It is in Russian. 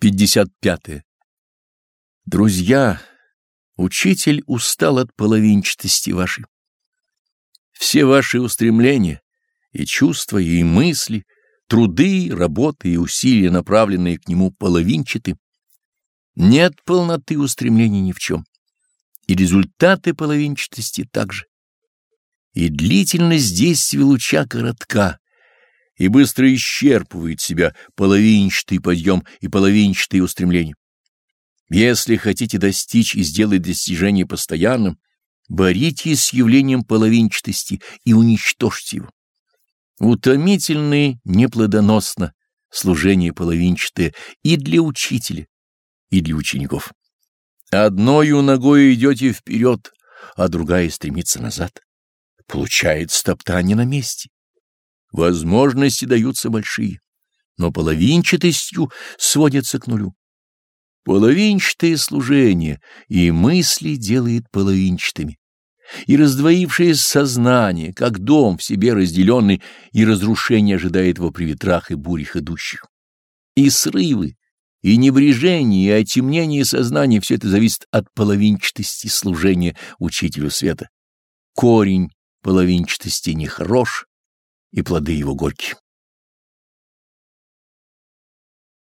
55. Друзья, учитель устал от половинчатости вашей. Все ваши устремления и чувства, и мысли, труды, работы и усилия, направленные к нему, половинчаты. Нет полноты устремлений ни в чем. И результаты половинчатости также. И длительность действия луча коротка, и быстро исчерпывает себя половинчатый подъем и половинчатые устремления. Если хотите достичь и сделать достижение постоянным, боритесь с явлением половинчатости и уничтожьте его. Утомительно и неплодоносно служение половинчатое и для учителя, и для учеников. Одною ногой идете вперед, а другая стремится назад. Получается топтание на месте. Возможности даются большие, но половинчатостью сводятся к нулю. Половинчатое служение и мысли делает половинчатыми, и раздвоившее сознание, как дом в себе разделенный, и разрушение ожидает его при ветрах и бурях идущих. И срывы, и небрежение, и отемнение сознания — все это зависит от половинчатости служения учителю света. Корень половинчатости нехорош, и плоды его горькие.